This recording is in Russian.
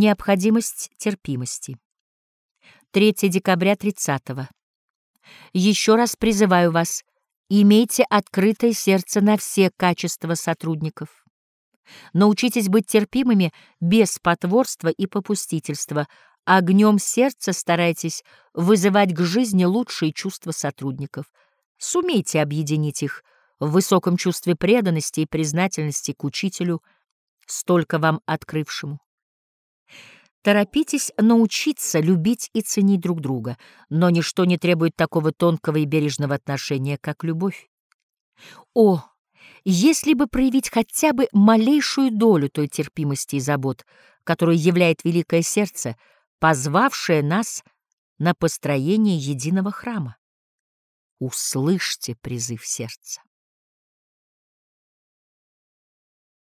Необходимость терпимости. 3 декабря 30 -го. Еще раз призываю вас, имейте открытое сердце на все качества сотрудников. Научитесь быть терпимыми без потворства и попустительства. Огнем сердца старайтесь вызывать к жизни лучшие чувства сотрудников. Сумейте объединить их в высоком чувстве преданности и признательности к учителю, столько вам открывшему. Торопитесь научиться любить и ценить друг друга, но ничто не требует такого тонкого и бережного отношения, как любовь. О, если бы проявить хотя бы малейшую долю той терпимости и забот, которую являет великое сердце, позвавшее нас на построение единого храма. Услышьте призыв сердца.